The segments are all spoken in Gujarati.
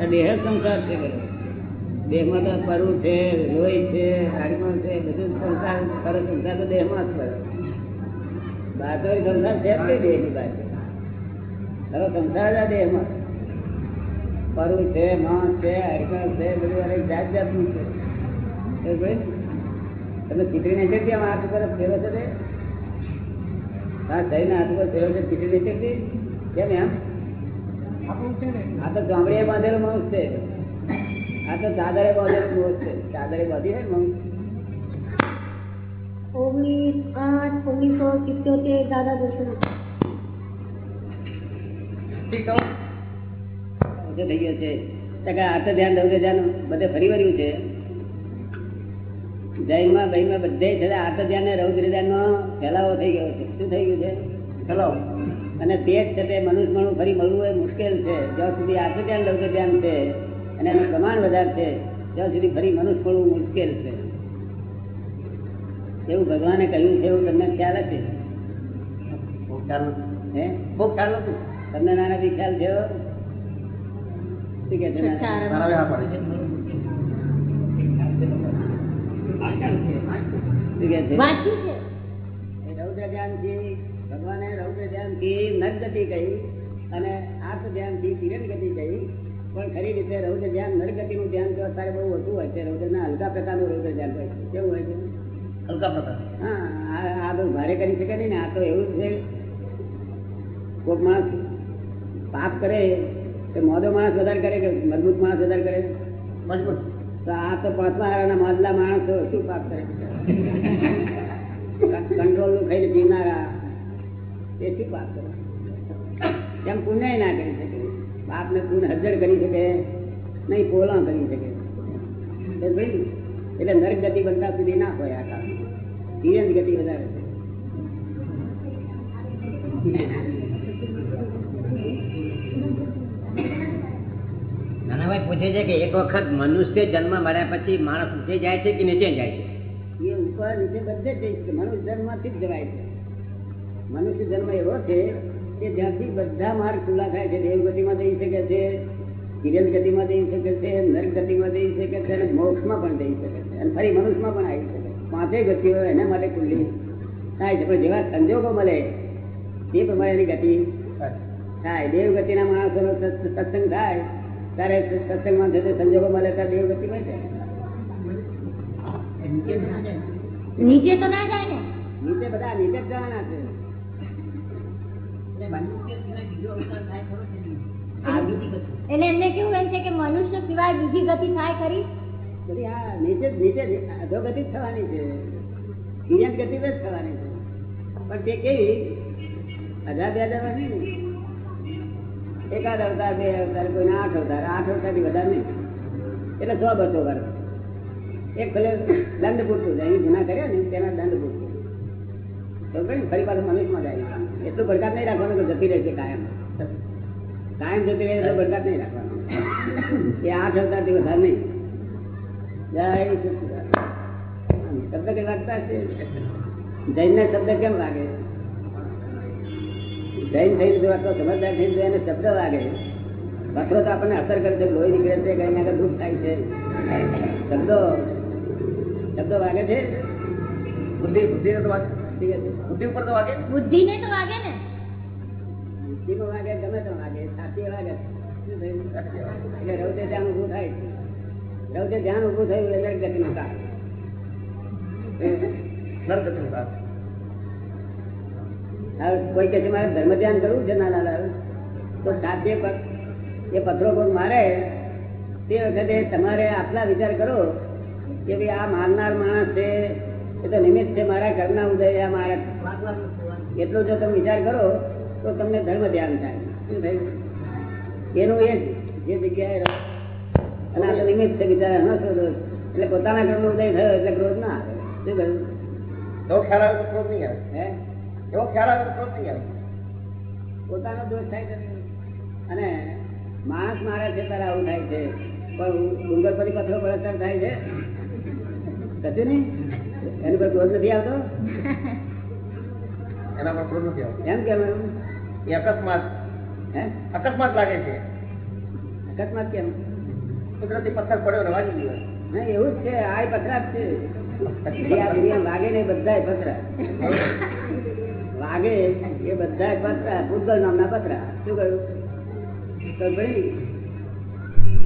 આ દેહ સંસાર છે. દેહમાં તો પરવું છે, લોહી છે હાડકું છે, બધું સંસાર પર સંસાર તો દેહમાં જ ખરો બહાર તો સંસાર છે જ દેહની બહાર ખરો સંસાર જ આ દેહમાં પરવું છે, માંસ છે, હાડકું છે, બધું અનેક જાત જાતનું છે? તમે ચીતરી નહીં શકતી આમ હાથ ઉપર ફેરો છે હા થઈને હાથ ઉપર ફેરો છે, ચીતરી નહીં શકતી કેમ એમ? આ તો ચામડીએ બાંધેલો માણસ છે. આ તો ચાદરે બાંધેલો માણસ છે. ચાદરે બાંધી હોય ને માણસ. ઓગણીસ આઠ ઓગણીસો સિત્યોતેર દાદા દર્શન. ઓછો થઈ ગયો છે. ટકા આ ધ્યાન રૌદ્ર ધ્યાન બધે ફરી વળ્યું છે. જૈનમાં બૈનમાં બધે છે આ ધ્યાન ને રૌદ્ર ધ્યાનનો ફેલાવો થઈ ગયો છે. શું થઈ ગયું છે? ફેલાવો. અને તે જ છે તે મનુષ્યપણું ફરી મળવું એ મુશ્કેલ છે. જ્યાં સુધી આ તો ધ્યાન ધ્યાન છે અને એનું પ્રમાણ વધારે છે ત્યાં સુધી ફરી મનુષ્યપણું મુશ્કેલ છે. એવું ભગવાને કહ્યું છે એવું તમને ખ્યાલ હશે? હે? ખૂબ ખ્યાલ નથી. તમને નાનાથી ખ્યાલ થયો શું કે છે શું કે છે. રૌદ્ર ધ્યાનથી ભગવાને રૌદ્ર ધ્યાનથી નગ ગતિ કહી અને આર્થ ધ્યાનથી કિરણ ગતિ કહી. પણ ખરી રીતે રૌદ્ર ધ્યાન નરગતિનું ધ્યાન તો અત્યારે બહુ ઓછું હોય છે. રૌદ્રના હલકા પ્રકારનું રૌદ્ર ધ્યાન હોય છે. કેવું હોય છે? હલકા પ્રકાર. હા આ બહુ ભારે કરી શકે નહીં ને. આ તો એવું છે. કોઈક માણસ પાપ કરે તો મોદો માણસ વધારે કરે કે મજબૂત માણસ વધારે કરે? મજબૂત. તો આ તો પાંચમા હારાના મોદલા માણસો શું પાપ કરે? કંટ્રોલનું ખાઈને પીનારા શું પાપ એમ પુણ્ય ના કરી શકે. બાપ ને પુણ્ય હજર કરી શકે. નહીં પોલા કરી શકે. એટલે નરક ગતિ બનતા સુધી ના હોય આ કામ ધીરજ ગતિ વધારે નાનાભાઈ પૂછે છે કે એક વખત મનુષ્ય જન્મ મળ્યા પછી માણસ ઊંચે જાય છે કે નીચે જાય છે? એ ઉપર નીચે બધે જ જઈ મનુષ્ય જન્મથી જ જવાય છે. મનુષ્ય જન્મ એવો છે કે જ્યાંથી બધા માર્ગ ખુલ્લા થાય છે. દેવ ગતિમાં જઈ શકે છે કિરણ ગતિમાં જઈ શકે છે નર ગતિમાં જઈ શકે છે અને મોક્ષમાં પણ જઈ શકે છે. અને ફરી મનુષ્યમાં પણ આવી શકે પાંચેય ગતિઓ એના માટે ખુલ્લી. થાય છે. પણ જેવા સંજોગો મળે તે પ્રમાણે એની ગતિ થાય. દેવ ગતિના માણસોનો સત્સ- સત્સંગ થાય, ત્યારે સત્સંગમાં થતે સંજોગો મળે ત્યારે દેવ ગતિમાં જાય નીચે તો ના જાય ને નીચે બધા નીચે જ જવાના છે. એટલે એમને કેવું એમ છે કે મનુષ્ય સિવાય બીજી ગતિ થાય ખરી? નીચે જ નીચે અધોગતિ થવાની છે. નિયત ગતિ જ થવાની છે. પણ તે કેવી? હજાર બે હજાર નહીં એકાદ અવતાર બે અવતાર કોઈ આઠ અવતાર. આઠ અવતારથી વધારે નહીં. એટલે સો બસો વર્ષ. દંડ પૂરતું અહીં ગુના કર્યા ને, તેના દંડ પૂરતું ફરી પાછું મનુષ્યમાં જાય એટલું ભડકાત નહીં રાખવાનું કે જતી રહેશે કાયમ. કાયમ જતી રહે એટલો ભડકાત નહીં રાખવાનો. એ આઠ અવતારથી વધારે નહીં. જય શબ્દ કઈ વાગતા છે જૈનને શબ્દ કેમ વાગે? જૈન થઈને આટલો સમજદાર થઈને જો શબ્દ વાગે. પથરો તો આપણને અસર કરે છે, લોહી નીકળે છે, કઈ ના દુઃખ થાય છે. શબ્દો શબ્દો વાગે છે? બુદ્ધિ બુદ્ધિ તો વાગે. ઠીક છે. બુદ્ધિ ઉપર તો વાગે? બુદ્ધિને તો વાગે ને. બુદ્ધિમાં વાગે ગમે તો વાગે. સાચી વાગે. એટલે રૌદ્ર ધ્યાન ઉભું થાય. રૌદ્ર ધ્યાન ઉભું થયું એટલે કામ. નરગતિનું કામ. કોઈ કહે છે મારે ધર્મ ધ્યાન કરવું છે નાના લાલ તો સાથે પ- એ પથરો કોઈ મારે? તે વખતે તમારે આટલા વિચાર કરો. કે ભાઈ આ મારનાર માણસ છે એ તો નિમિત્ત છે મારા ઘરના ઉદય આ મારા. એટલો જો તમે વિચાર કરો તો તમને ધર્મ ધ્યાન થાય. શું થયું? એનું એ જે જગ્યાએ અને આ તો નિમિત્ત છે બિચારા હસો દોષ એટલે પોતાના ઘરનો ઉદય થયો એટલે ક્રોધ ના આવે. શું કહ્યું? એવો ખ્યાલ આવે ક્રોધ નહીં આવે. હે? એવો ખ્યાલ આવે ક્રોધ નહીં આવે. પોતાનો દોષ થાય છે અને માણસ મારે છે ત્યારે આવું થાય છે. પણ ડુંગર પરી પથરો પર થાય છે? કશું નહીં એની પર ક્રોધ નથી આવતો? એના પર ક્રોધ નથી આવતો. એમ કેમ એ અકસ્માત. હે? અકસ્માત લાગે છે. અકસ્માત કેમ? કુદરતી પથ્થર પડ્યો ને વાગી ગયો. નહીં એવું જ છે. આ પથરા જ છે. આ દુનિયા વાગે ને બધા પથરા. વાગે એ બધા પથરા. ભૂતગલ નામના પથરા. શું કહ્યું? તો ભાઈ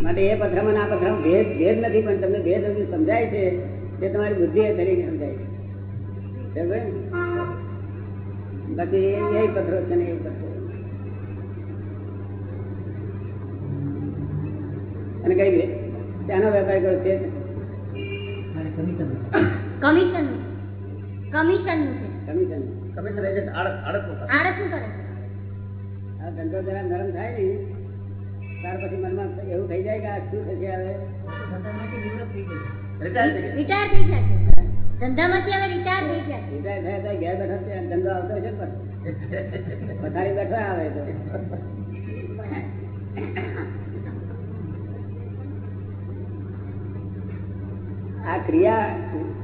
માટે એ પથરામાં ના પથરામાં ભેદ ભેદ નથી પણ તમને ભેદ સમજાય છે. તે તમારી બુદ્ધિ એ સમજાય? બાકી એ પથરો છે ને એ પથરો અને કઈ ત્યાંનો વેપાર કરો છે? કમિશન કમિશન કમિશન કમિશન આડત શું કરે. આ ધંધો જરા નરમ થાય ને ત્યાર પછી મનમાં એવું થઈ જાય કે આ શું થશે હવે? થઈ ગયા રિટાયર થઈ ગયા. છે. ધંધામાંથી હવે રિટાયર થઈ ગયા છે. રિટાયર થયા તો ઘેર બેઠા છે ધંધો આવતો છે પણ. પથારી બેઠા આવે તો. આ ક્રિયા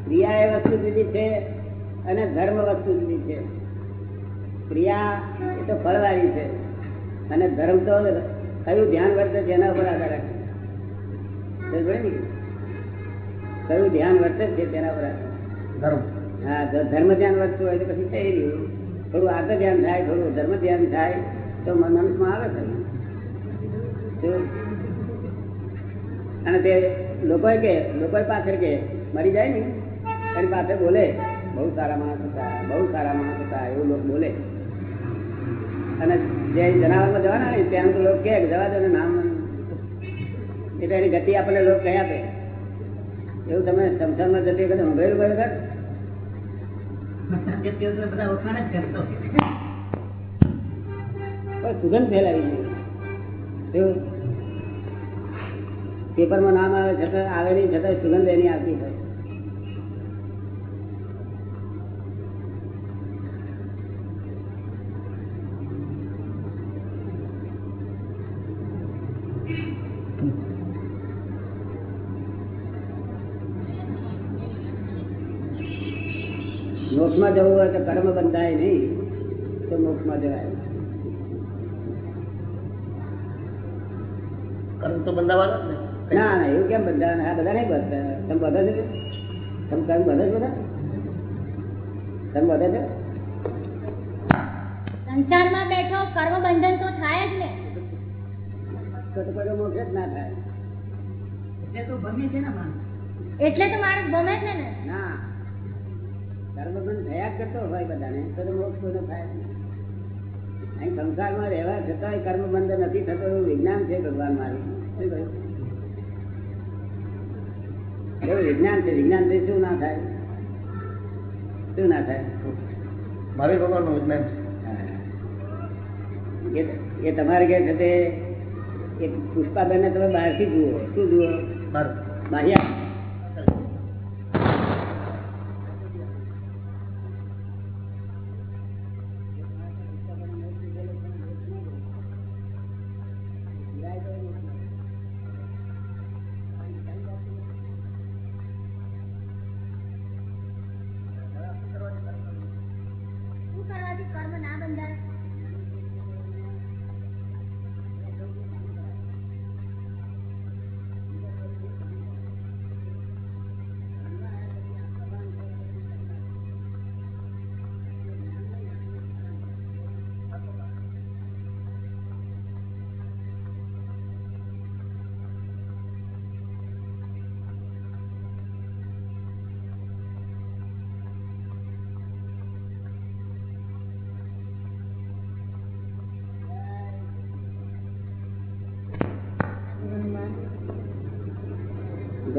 ક્રિયા એ વસ્તુ જુદી છે અને ધર્મ વસ્તુ જુદી છે. ક્રિયા એ તો ફળવાળી છે. અને ધર્મ તો કયું ધ્યાન વર્તે જેના ઉપર આધાર રાખે ને? કયું ધ્યાન વર્તે છે તેના પર ધર્મ. હા જો ધર્મ ધ્યાન વધતું હોય તો પછી થઈ રહ્યું. થોડું આગળ ધ્યાન થાય થોડું ધર્મ ધ્યાન થાય તો મન- મનુષ્યમાં આવે છે અને તે લોકો કે લોકો પાછળ કે મરી જાય ને? એની પાસે બોલે બહુ સારા માણસ હતા બહુ સારા માણસ હતા એવું લોકો બોલે. અને જે જનાવરમાં જવાના ને ત્યાં તો લોકો કે જવા દો નામ. એટલે એની ગતિ આપણને લોકો કહી આપે. એવું તમે સમસાનમાં જતી વખતે ખરેખર પણ સુગંધ ફેલાવી જોઈએ પેપરમાં નામ આવે છતાં આવે નહીં છતાં સુગંધ એની આવતી હોય. બંધાય નહીં તો મોક્ષમાં જવાય. કર્મ તો બંધાવાના ને. ના ના એવું કેમ બધા આ બધા નહીં બધા તમે બધા છે તમે કર્મ બધા જ બધા તમે બધા છે? સંસારમાં બેઠો કર્મ બંધન તો થાય જ ને. તો તો કોઈ મોક્ષ જ ના થાય. એટલે તો માણસ. ગમે છે ને. ના. કર્મ થયા કરતો હોય બધાને તો તો મોક્ષ કોઈને થાય અહીં સંસારમાં રહેવા છતાંય કર્મ નથી થતો એવું વિજ્ઞાન છે ભગવાન મારું. શું એવું વિજ્ઞાન છે વિજ્ઞાનથી શું ના થાય? શું ના થાય? વિજ્ઞાન છે. એ તમારે કે છે તે પુષ્પાબેન તમે બહારથી જુઓ. શું જુઓ? બાહ્ય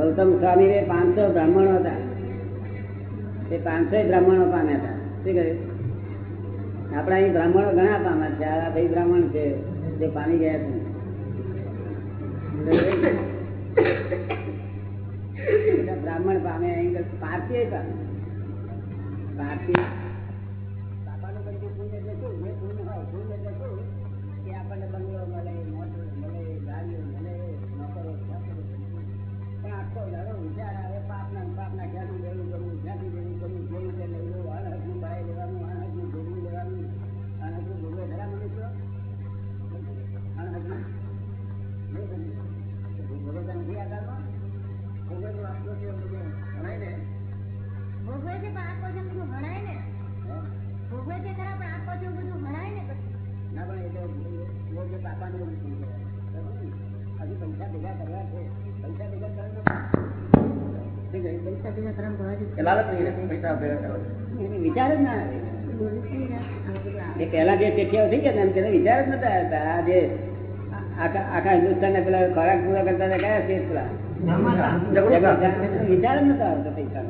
ગૌતમ સ્વામી એ પાંચસો બ્રાહ્મણો હતા. એ પાંચસો બ્રાહ્મણો પામ્યા હતા. શું કહ્યું? આપણા અહીં બ્રાહ્મણો ઘણા પામ્યા છે. આ ભાઈ બ્રાહ્મણ છે, જે પામી ગયા છે. વિચાર જ ના આવે. એ પેલા જે ચેઠિયાઓ થઈ ગયા ને તેને વિચાર જ નતા આવતા આ જે આખા હિન્દુસ્તાન ના પેલા ખોરાક પૂરા કરતા હતા કયા છે પેલા? વિચાર જ નતા આવતા પૈસા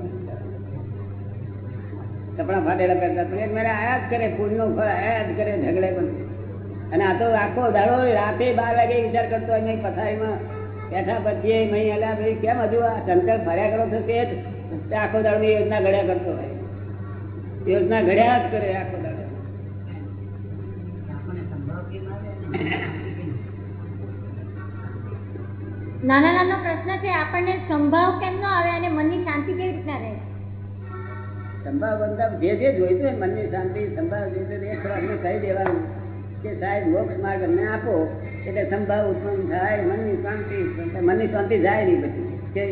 કપડા ફાટેલા કરતા પણ એક મેળે આયા જ કરે ફૂલ નો ફળ આયા જ કરે ઝઘડે પણ. અને આ તો આખો દાડો રાતે બાર વાગે વિચાર કરતો હોય નહીં પથારીમાં બેઠા પછી નહીં અલ્યા ભાઈ કેમ હજુ આ શંકર ફર્યા કરો છો તે જ આખો દાડો યોજના ઘડ્યા કરતો હોય. યોજના ઘડ્યા જ કરે આખો દાડો. નાનો નાનો પ્રશ્ન છે આપણને સંભાવ કેમ ન આવે અને મનની શાંતિ કેવી રીતના રહે? સંભાવ બંધાવ જે જે જોઈતું હોય મનની શાંતિ સંભાવ જોઈતું એ થોડું કહી દેવાનું કે સાહેબ મોક્ષ માર્ગ અમને આપો એટલે સંભાવ ઉત્પન્ન થાય મનની શાંતિ મનની શાંતિ જાય નહીં પછી કે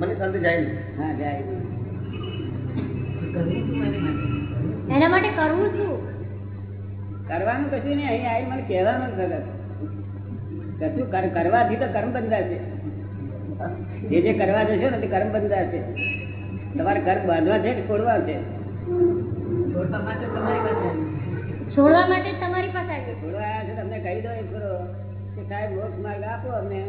મને સંત જાય નહીં. હા જાય નહીં. એના માટે કરવું શું? કરવાનું કશું નહીં અહીં આવી મને કહેવાનું જ કશું કર- કરવાથી તો કર્મ બંધાશે જે જે કરવા જશો ને તે કર્મ બંધાશે તમારે કર્મ બાંધવા છે કે છોડવા છે? છોડવા માટે તમારી પાસે આવી છોડવા આવ્યા? છે તમને કહી દો એક ખરો કે સાહેબ મોક્ષ માર્ગ આપો અમને.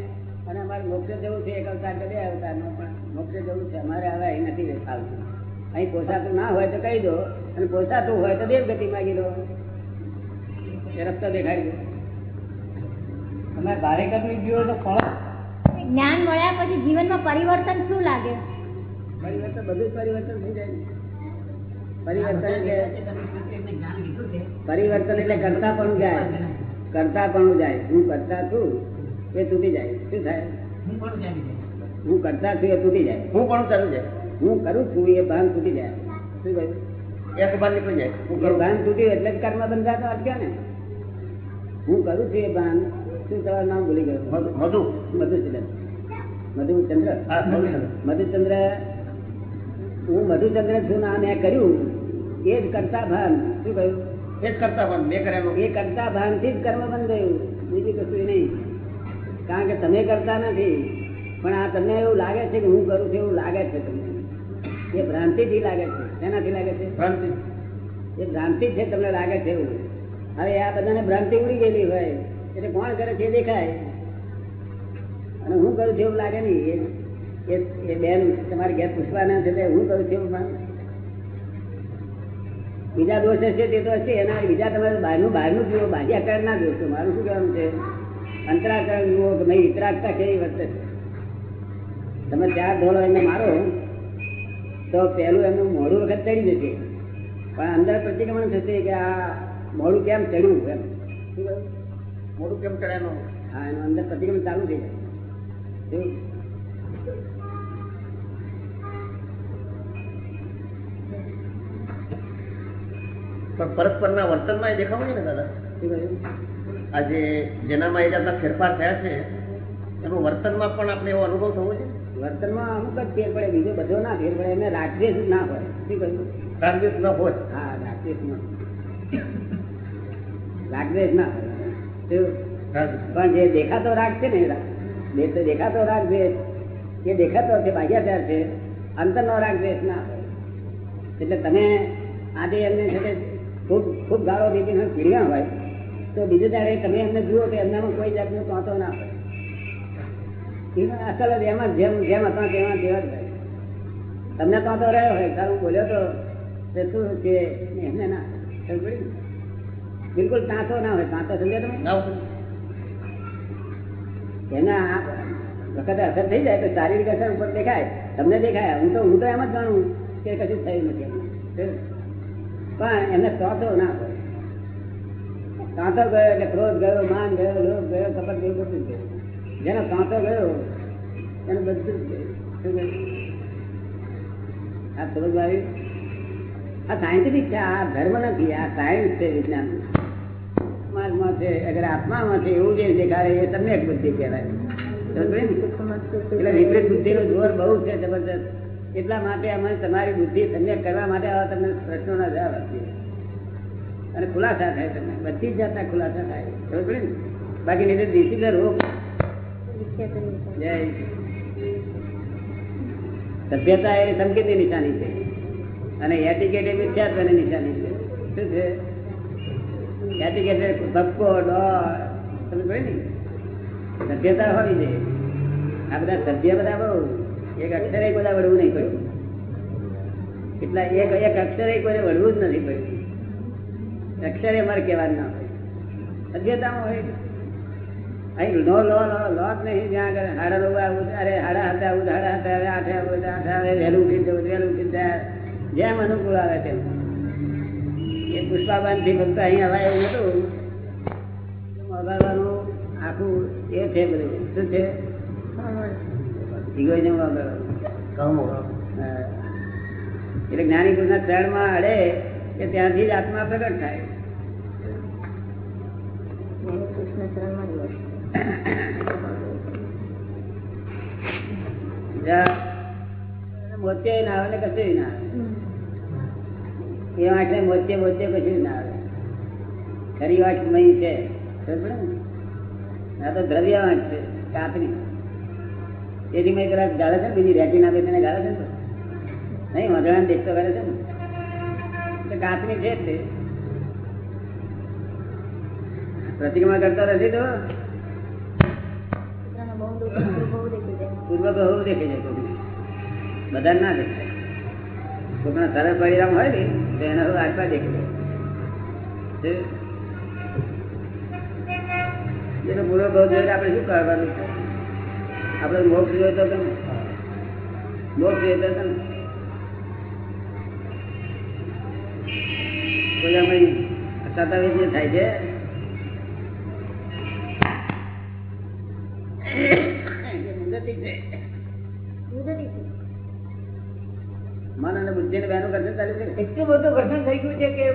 અને અમારે મોક્ષ જવું છે એક અવતાર કે બે અવતારનો પણ મોક્ષ જવું છે. અમારે હવે અહીં નથી ફાવતું અહીં પોસાતું ના હોય તો કહી દો અને પોસાતું હોય તો દેવ ગતિ માગી દો એ રસ્તો દેખાડી દો. તમે ભારે કરવી ગયો તો ફળ? જ્ઞાન મળ્યા પછી જીવનમાં પરિવર્તન શું લાગે? પરિવર્તન બધું જ પરિવર્તન થઈ જાય પરિવર્તન એટલે પરિવર્તન એટલે કરતા પણ જાય. કરતા પણ જાય. હું કરતા છું. એ તૂટી જાય. શું થાય? હું કરતા છું એ તૂટી જાય. હું પણ ચાલુ જાય. હું કરું છું એ ભાન તૂટી જાય. શું કહ્યું? એક બાર નીકળી જાય. હું એ કરું. ભાન તૂટ્યું એટલે જ કર્મ બંધાતો અટક્યો ને. હું કરું છું એ ભાન. શું તમારું નામ ભૂલી ગયો? મધુ- મધુ. મધુચંદ્ર. મધુચંદ્ર? હા મધુચંદ્ર. મધુચંદ્ર હું મધુચંદ્ર છું ના મેં કર્યું. એ જ કરતા ભાન. શું કહ્યું? એ જ કરતા પણ મેં કર્યાનું એ કરતા ભાનથી જ કર્મ બંધાયું બીજું કશું નહીં. કારણ કે તમે કરતા નથી પણ આ તમને એવું લાગે છે કે હું કરું છું એવું લાગે છે તમને. એ ભ્રાંતિથી લાગે છે. એનાથી લાગે છે? ભ્રાંતિ. એ ભ્રાંતિ છે તમને લાગે છે એવું. હવે આ બધાને ભ્રાંતિ ઉડી ગયેલી હોય એટલે કોણ કરે છે દેખાય. અને હું કરું છું એવું લાગે નહીં. એ એ- બેન તમારે ઘેર પૂછવાના છે હું કરું છું એવું બીજા દોષ હશે તે તો હશે. એના બીજા તમારે બહારનું બહારનું જુઓ બાહ્યાકરણ ના જોશો મારું શું કહેવાનું છે? અંતરાકરણ જુઓ કે નહીં વિતરાગતા કેવી વર્તે તમે ચાર ધોળો એમને મારો તો પહેલું એમનું મોડું વખત ચડી જશે. પણ અંદર પ્રતિક્રમણ થશે કે આ મોડું કેમ ચડ્યું એમ. કહ્યું? કેમ ચડ્યાનું હા એનું અંદર પ્રતિક્રમણ ચાલુ થઈ જાય? પણ પરસ્પરના વર્તનમાં દેખાવ દેખાવું ને દાદા. શું કહ્યું? આજે જેનામાં એ જાતના ફેરફાર થયા છે એનું વર્તનમાં પણ આપણે એવો અનુભવ થવો છે? વર્તનમાં અમુક જ ફેર પડે બીજો બધો ના ફેર પડે એને રાગદ્વેષ ના હોય. શું કહ્યું? રાગદ્વેષ ન હોય હા રાગદેશ ના રાગદ્વેષ ના હોય. પણ જે દેખાતો રાગ છે ને તો દેખાતો રાગ દ્વેષ એ દેખાતો છે ભાગ્યાચાર છે અંતરનો રાગ દ્વેષ ના હોય. એટલે તમે આજે એમને છે કે ખૂબ ખૂબ ગાળો દીધી પીડ્યા હોય તો બીજું દાડે તમે એમને જુઓ તો એમનામાં કોઈ જાતનો કાંતો ના પડે. અસલ જ એમાં જેમ જેમ હતા તેમાં તેવા જ તમને કાંતો રહ્યો હોય તારું બોલ્યો તો તે શું છે એમને ના બિલકુલ કાંતો ના હોય. તાંતો સમજ્યા તમે? એના વખતે અસર થઈ જાય તો શારીરિક અસર ઉપર દેખાય. તમને દેખાય. હું તો હું તો એમ જ જાણું કે કશું થયું નથી. પણ એમને કાંતો ના હોય. કાંતો ગયો એટલે ક્રોધ ગયો, માન ગયો, લોભ ગયો, કપટ ગયો, બધું ગયું. જેનો કાંતો ગયો, એને બધું જ આ સમજ આવી આ સાયન્ટિફિક છે, આ ધર્મ નથી, આ સાયન્સ છે વિજ્ઞાન સમાજમાં છે, અગર આત્મામાં છે, એવું જે દેખાડે, એ સમ્યક બુદ્ધિ કહેવાય? એટલે વિપરીત બુદ્ધિનો જોર બહુ છે જબરદસ્ત એટલા માટે અમે તમારી બુદ્ધિ સમ્યક કરવા માટે આવા તમને પ્રશ્નોના જવાબ આપીએ. અને ખુલાસા થાય તમને. બધી જાતના ખુલાસા થાય. ખબર પડે ને? બાકી નહીં તો ઘર રોગ. જય સભ્યતા એ સંકેતની નિશાની છે. અને એટિકેટ એ મિથ્યાત્વની નિશાની છે. શું છે? એટિકેટ ધક્કો ડોર તમે કહે ને? સભ્યતા હોવી જોઈએ. આ બધા સભ્ય બધા બહુ. એક અક્ષરે બધા વળવું નહીં પડ્યું. એટલા એક એક અક્ષરે કોઈને વળવું જ નથી પડ્યું. અક્ષરે મારે કહેવાનું ના હોય. સભ્યતામાં હોય. અહીં નો લો લો લો જ નહીં જ્યાં આગળ હાડા નવ આવું અરે હાડા હાથે આવું હાડા હાથે આવે આઠે આવું આઠે આવે વહેલું ઉઠી જવું વહેલું ઉઠી જાય જેમ અનુકૂળ આવે તેમ. એ પુષ્પાબાનથી ફક્ત અહીં હવાય એવું હતું વગાડવાનું આખું એ છે બધું. શું છે? ઇગોઇઝમ વગાડવાનું. એટલે જ્ઞાની પુરુષના ચરણમાં અડે કે ત્યાંથી જ આત્મા પ્રગટ થાય જ્યાં ના તો દ્રવ્ય વાંચ છે કાપની તેથી મેં કદાચ ગાળે છે ને બીજી રેટી ના તેને ગાળે છે ને નહીં વાંધણા દેખતો કરે છે ને એટલે છે તે પ્રતિક્રમણ કરતા નથી તો. પૂર્વ કોઈને બધા ના દેખાય. કોઈના સરળ પરિણામ હોય ને તો એના હવે આટલા દેખે છે જેનો પૂર્વ બહુ જોઈને આપણે શું કરવાનું? છે આપણે મોક્ષ જોઈએ તો મોક્ષ જોઈએ તો કોઈ અમે સતાવીસ જે થાય છે? ને બેનું ઘર્ષણ ચાલે છે. એટલું બધું ઘર્ષણ થઈ ગયું છે કે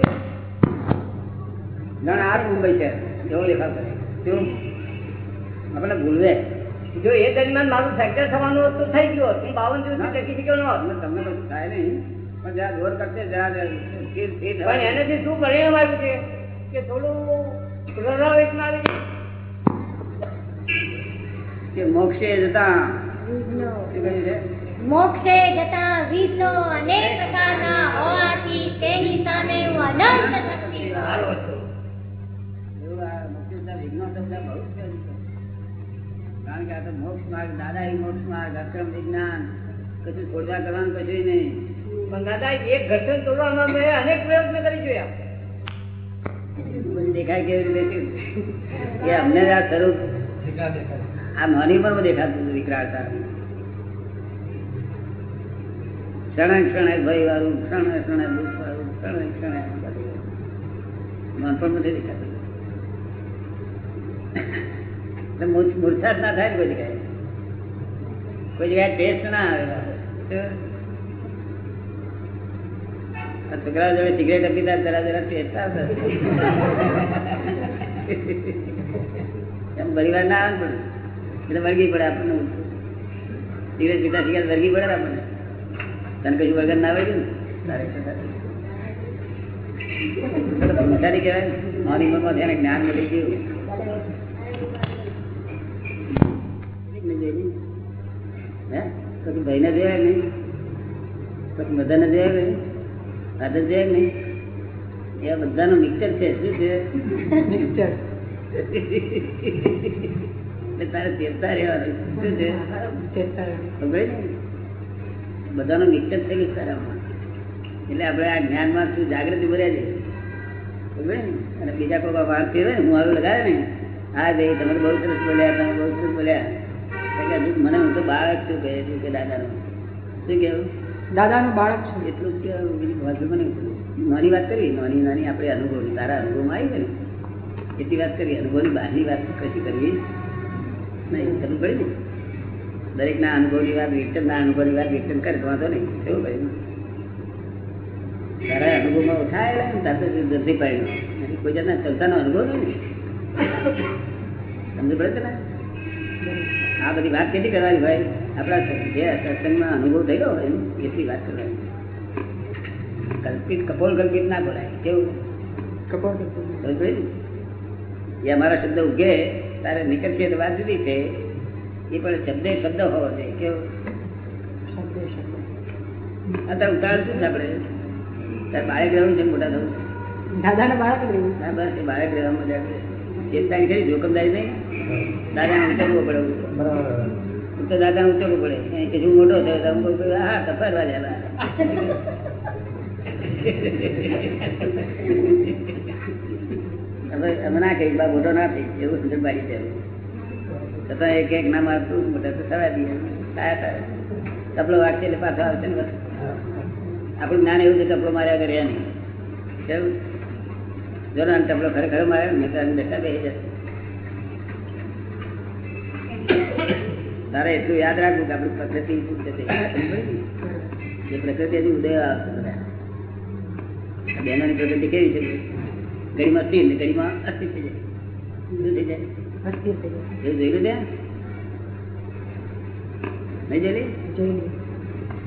જાણે આ મુંબઈ છે. એવો દેખાવ કરે શું? આપણે ભૂલવે. જો એ દરમિયાન મારું ફ્રેક્ચર થવાનું હતું થઈ ગયું હું બાવન દિવસ ટકી શક્યો ન હોત. તમને કશું થાય નહીં. પણ જ્યાં દોર કરશે થવા એનાથી શું પરિણામ આવ્યું છે? કે થોડું પ્રભાવિતમાં આવી જાય. કે મોક્ષે જતા. છે. મોક્ષે જતા વિઘ્નો અનેક પ્રકારના હોવાથી તેની સામે હું અનંત શક્તિ. એવું આ વિઘ્નો બહુ છે. કારણ કે આ તો મોક્ષ માર્ગ દાદા મોક્ષ માર્ગ અક્રમ વિજ્ઞાન કશું છોડવા કરવાનું કશું નહીં પણ દાદા એક ઘર્ષણ તોડવામાં મેં અનેક પ્રયત્ન કરી જોયા દેખાય કેવી રીતે? અમને આ સ્વરૂપ આ મની પર દેખાતું વિકરાળતા ક્ષણે ક્ષણે ભય વાળું ક્ષણે ક્ષણે દુઃખ વાળું ક્ષણે ક્ષણે મન પણ નથી દેખાતું. મૂર્છા ના થાય કોઈ જગ્યાએ. કોઈ જગ્યાએ ટેસ્ટ ના આવે છોકરા જોડે સિગરેટ પીતા જરા જરા ટેસ્ટ આવતો એમ પરિવાર ના આવે પણ. એટલે વળગી પડે આપણને સિગરેટ પીતા સિગરેટ વળગી પડે આપણને. તને કશું વગર ના આવે ને? કહેવાય મારી જ્ઞાન મળી ગયું. હે? પછી ભાઈને જોયા નહીં. પછી બધાને જોયા નહીં. આદર જોયા નહીં. એ બધાનું મિક્સર છે. શું છે? એટલે તારે ચેતતા રહેવાનું. શું છે? બધાનું મિક્સર છે કે તારામાં એટલે આપણે આ જ્ઞાનમાં શું જાગૃતિ ભર્યા છે? ખબર અને બીજા કોઈ વાત હોય ને હું આવું લગાવે ને હા ભાઈ તમે બહુ સરસ બોલ્યા તમે બહુ સરસ બોલ્યા. એટલે મને હું તો બાળક છું કહે છું કે દાદાનું. શું કહેવું? દાદાનું બાળક છું. એટલું જ કહેવાય બીજી વાત મને નાની વાત કરવી નાની નાની આપણે અનુભવની તારા અનુભવમાં આવી ગયો એટલી વાત કરી અનુભવની બહારની વાત કશી કરવી નહીં ખબર પડી ને. દરેકના અનુભવની વાત વિઠ્ઠલના અનુભવની વાત વિઠ્ઠલ કરે તો વાંધો નહીં. કેવું ભાઈ તારા અનુભવમાં ઓછા ને તારે જલ્દી પાડ્યું. કોઈ જાતના ચલતાનો અનુભવ નહીં. સમજ પડે છે ને આ બધી વાત કેટલી કરવાની ભાઈ? આપણા જે સત્સંગમાં અનુભવ થયેલો ને એટલી વાત કરવાની? કલ્પિત કપોલ કલ્પિત ના બોલાય. કેવું? કપોલ કલ્પિત. ને? એ અમારા શબ્દ ઉગે તારે નીકળશે તો વાત જુદી છે. એ પણ શબ્દે શબ્દ હોવો જોઈએ. કેવો? અત્યારે ઉતાર શું છે આપણે? તારે બાળક રહેવું છે ને મોટા થવું? દાદાના બાળક રહેવું. ના બસ એ બાળક રહેવા મજા આવે. ચેતનાની ખરી જોખમદારી નહીં? દાદાને ઉચકવો પડે બરાબર. હું તો દાદાને ઉતરવું પડે. કે શું મોટો થયો તો હું કહું, હા તપાસવા જાય હવે અમે ના કહી બા મોટો ના થઈ. એવું સુંદર પાડી છે છતાં એક એક ના મારતું મોટા તો થવા દઈએ. ટપલો વાગશે એટલે પાછો આવશે ને આપણું જ્ઞાન એવું છે ટપલો માર્યા કરે નહીં. કેવું? જો ના ટપલો ખરેખર મારે ને તો બેઠા બે જશે. તારે એટલું યાદ રાખવું કે આપણી પ્રકૃતિ શું છે એ પ્રકૃતિ ઉદય આવશે બહેનોની પ્રકૃતિ કેવી છે? ઘડીમાં સ્થિર ને ઘડીમાં અસ્થિર થઈ જાય. થઈ જાય. અસ્થિર થઈ જાય એવું જોયેલું નહીં જોયેલી જોઈ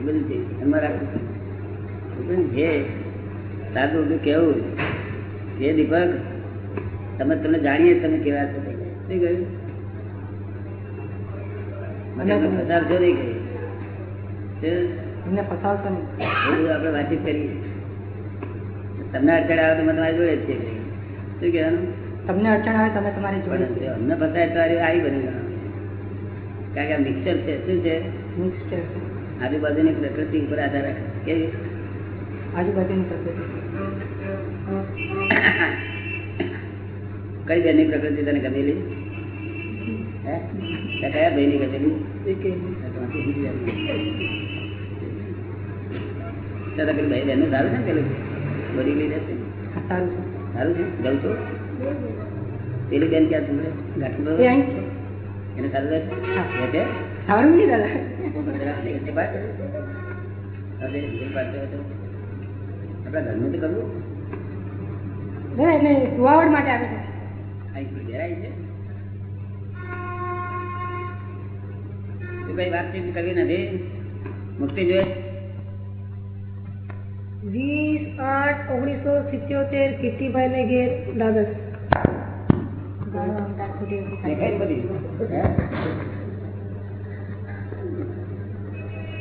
બધું છે એમાં રાખવું જે સાદું ઉડું કેવું? જે દીપક તમે તમને જાણીએ તમે કેવા છો? શું કહ્યું ફસાવશો નહીં કહ્યું ફસાવશો નહીં. આપણે વાતચીત કરીએ. તમને અડચણ આવે તો મને તમારી જોડે જ છે. શું કહેવાનું? તમને અડચણ આવે તમે તમારી જોડે અમને બધા તો આવી બની કારણ કે આ મિક્સર છે શું છે? મિક્સર આજુબાજુની પ્રકૃતિ ઉપર આધાર રાખે કેવી? આજુબાજુની પ્રકૃતિ. કઈ બેનની પ્રકૃતિ તને ગમેલી હે? કયા ભાઈની ગમેલી. ચાલો પેલું ભાઈ બહેનો સારું છે પેલું? બની લઈ જશે સારું છે. સારું છે? જાઉં છું પેલી બેન ક્યાં તું ગાંઠ એ અહીં જ છે. એને સારું રહે છે હા. રહે છે? સારું નહીં દાદા આપણા ઘરનું તો કરવું. એટલે સુવાવડ માટે આવે છે. અહીં ઘેરાય છે કઈ વાતચીત કરવી નથી મુક્તિ જોઈએ વીસ આઠ ઓગણીસો સિત્યોતેર કીર્તિભાઈ ને ઘેર દાદસ ગાળો અહંકાર છૂટી ઊભી થાય. દેખાય ને બધી હે?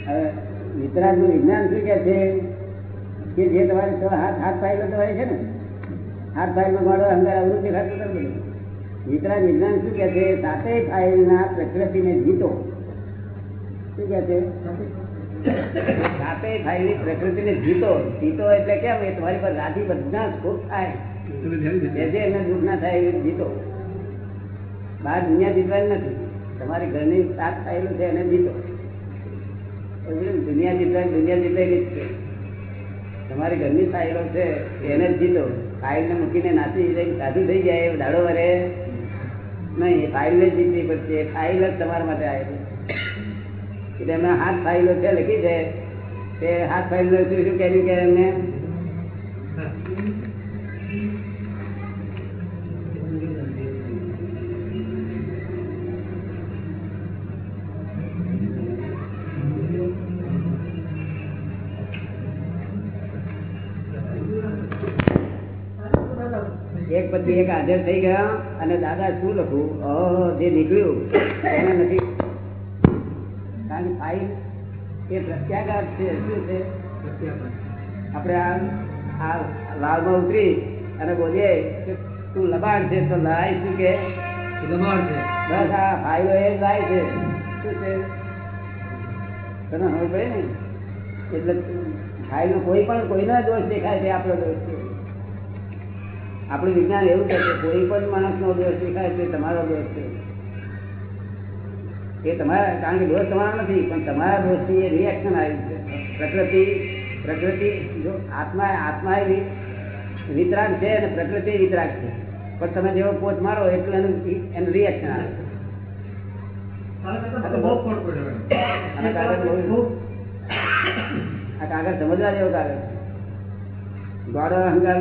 હવે વિજ્ઞાન શું કે છે કે જે તમારે હાથ હાથ પાયલો તો હોય છે ને હાથ પાયલો ગોળો અંદર અવરું દેખાતું હતું ને વિતરાગ વિજ્ઞાન શું કે છે સાતે ફાઇલના પ્રકૃતિને જીતો શું કે છે સાતે ફાઇલની પ્રકૃતિને જીતો જીતો એટલે કેમ એ તમારી પર રાજી બધા સુખ થાય જે એમને દુઃખ ના થાય એ જીતો બહાર દુનિયા જીતવાની નથી. તમારી ઘરની સાત ફાઇલો છે એને જીતો. દુનિયા જીતવાની, દુનિયા જીતેલી જ છે. તમારી ઘરની સાયલો છે, એને જ જીતો. ફાઇલને મૂકીને નાસી જઈને સાધુ થઈ જાય એ દાડો વરે નહીં, એ ફાઇલને જ જીતવી પડશે. ફાઇલ જ તમારા માટે આવેલી. એટલે એમના હાથ ફાઇલો છે, લખી છે. તે હાથ ફાઇલ શું શું કર્યું કે એમને? એક પછી એક હાજર થઈ ગયા અને દાદા શું લખું? અહ, જે નીકળ્યું એને નથી. કારણ કે ફાઇલ એ પ્રત્યાઘાત છે શું છે? આપણે આ આ વાવમાં ઉતરી અને બોલીએ કે તું લબાણ છે તો લાય શું કે? બસ આ ફાઇલો એ લાય છે. શું છે? તને ખબર પડે ને? એટલે ફાઇલો કોઈ પણ કોઈના દોષ દેખાય છે આપણો દોષ છે આપણું વિજ્ઞાન એવું છે કે કોઈ પણ માણસનો દોષ દેખાય તે તમારો દોષ છે. એ તમારા કારણ કે દોષ તમારો નથી પણ તમારા દોષથી એ રિએક્શન આવ્યું છે. પ્રકૃતિ પ્રકૃતિ જો આત્મા આત્મા એ વિતરાગ છે અને પ્રકૃતિ વિતરાગ છે. પણ તમે જેવો પોત મારો એટલે એનું એનું રિએક્શન આવે આ કાગળ સમજવા જેવો કાગળ છે. ગોળો અહંકાર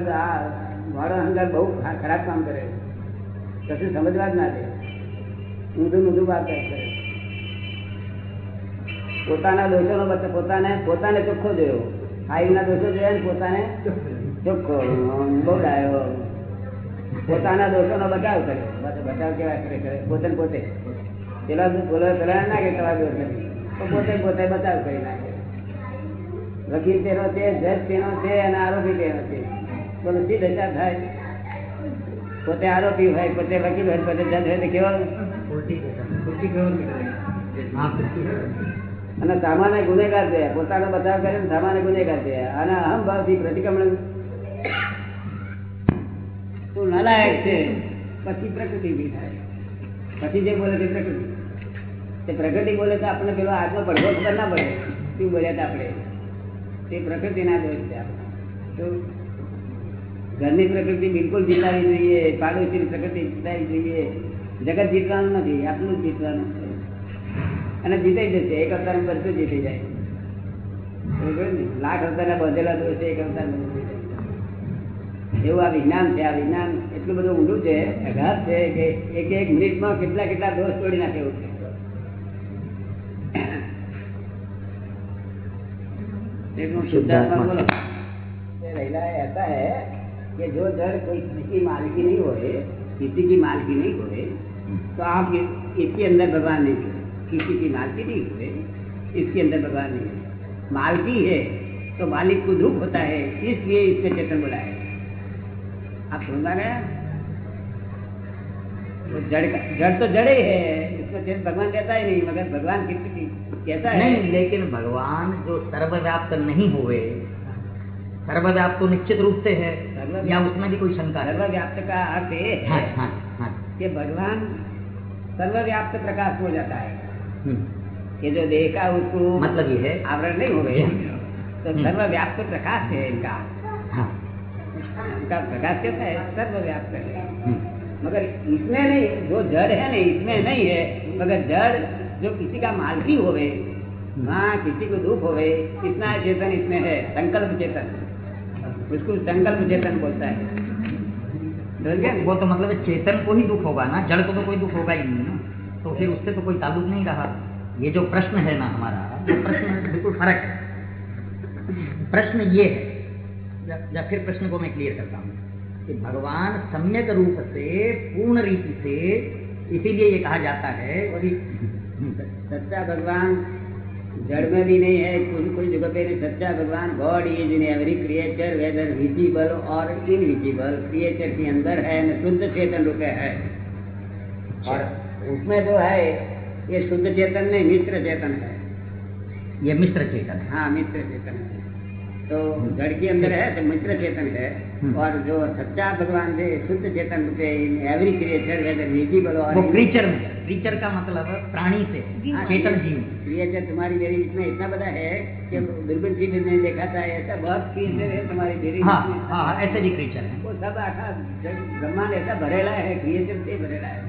ગોળો અહંકાર બહુ ખરાબ કામ કરે કશું સમજવા જ ના દે. ઊંધું ઊંધું વાત કરે. પોતાના દોષોનો બતા, પોતાને પોતાને ચોખ્ખો જોયો. આયુના દોષો જોયા ને પોતાને ચોખ્ખો. બહુ પોતાના દોષોનો બચાવ બસ બચાવ કેવા કરે કરે. પોતે પોતે. પેલા બોલો, પેલા ના કે તમારા નથી તો પોતે પોતે બચાવ કરી નાખે. વકીલ તેનો છે, જજ તેનો છે અને આરોપી તેનો છે. બોલો શી દશા થાય પોતે આરોપી હોય પોતે વકીલ હોય પોતે જજ હોય તો કેવા અને સામાન્ય ગુનેગાર છે પોતાનો બચાવ કરે ને સામાન્ય ગુનેગાર છે. અને અહમ ભાવથી પ્રતિક્રમણ તું નલાયક છે. પછી પ્રકૃતિ બી થાય. પછી જે બોલે તે પ્રકૃતિ. તે પ્રકૃતિ બોલે તો આપણને પેલો આત્મા પડવો ખબર ના પડે. શું બોલ્યા આપણે? તે પ્રકૃતિના દોષ છે આપણે. તો ઘરની પ્રકૃતિ બિલકુલ જીતાવી જોઈએ પાડોશીની પ્રકૃતિ જીતાવી જોઈએ જગત જીતવાનું નથી આટલું જ જીતવાનું છે અને જીતાઈ જશે એક અવતાર બધું જીતી જાય બરોબર ને? લાખ અવતારના બધેલા દોષ એક અવતારમાં જીતી જાય એવું આ વિજ્ઞાન છે આ વિજ્ઞાન એટલું બધું ઊંડું છે અઘાત છે કે એક એક મિનિટમાં કેટલા કેટલા દોષ તોડી નાખે એવું છે एक शुद्धात्मा बोलो ये रैला ऐसा है कि जो जड़ कोई किसी की मालकी नहीं होए, किसी की मालकी नहीं होए तो आप इसके अंदर भगवान नहीं है किसी की मालकी नहीं हुए, इसके अंदर भगवान नहीं है मालकी है तो मालिक को दुख होता है, इसलिए इसमें चेतन बोला है आप पा रहे हैं? तो जड़ का, जड़ तो जड़े है इसमें चेतन भगवान कहता ही नहीं, मगर भगवान किसी कहता है। नहीं, लेकिन भगवान जो सर्वव्याप्त नहीं हुए, सर्वव्याप्त तो निश्चित रूप से है। या उसमें भी कोई शंका सर्वव्याप्त का अर्थ ये हाँ है हाँ हाँ। कि भगवान सर्वव्याप्त प्रकाश हो जाता है। हम्म, ये जो देह का उसको मतलब ये है। आवरण नहीं हो गए तो हम्म। सर्वव्याप्त प्रकाश है इनका। हाँ। इनका प्रकाश कैसा है? सर्वव्याप्त है। हम्म, मगर इसमें नहीं जो जड़ है नहीं इसमें नहीं है। मगर जड़ जो किसी का मालकी होवे वहाँ किसी को दुख होवे इतना चेतन इसमें है संकल्प चेतन। उसको संकल्प चेतन बोलता है। वो तो मतलब चेतन को ही दुख होगा ना जड़ को तो कोई दुख होगा ही नहीं ना। तो फिर उससे तो कोई ताल्लुक नहीं रहा। ये जो प्रश्न है ना हमारा वो प्रश्न बिल्कुल फ़र्क है। प्रश्न ये है या, फिर प्रश्न को मैं क्लियर करता हूँ कि भगवान सम्यक रूप से पूर्ण रीति से इसीलिए ये कहा जाता है कि सच्चा भगवान जड़ में भी नहीं है कुछ कुछ जगह पे सच्चा भगवान God is in every creature whether visible और इनविजिबल क्रिएचर के अंदर है न शुद्ध चेतन रूपे है। और उसमें जो है ये शुद्ध चेतन नहीं मित्र चेतन है। ये मित्र चेतन है। हाँ मित्र चेतन है। तो जड़ के अंदर है तो मित्र चेतन है। हम्म। और जो सच्चा भगवान थे शुद्ध चेतन थे in every creature whether visible और वो क्रीचर में क्रीचर का मतलब प्राणी से हाँ, चेतन जीव। क्रिएचर तुम्हारी मेरी इसमें इतना बड़ा है कि दुर्बीन जी ने देखा था ऐसा बहुत क्रिएचर है तुम्हारी मेरी हाँ हाँ ऐसे भी क्रीचर है। वो सब आखा ब्रह्मांड ऐसा भरेला है क्रिएचर से भरेला है।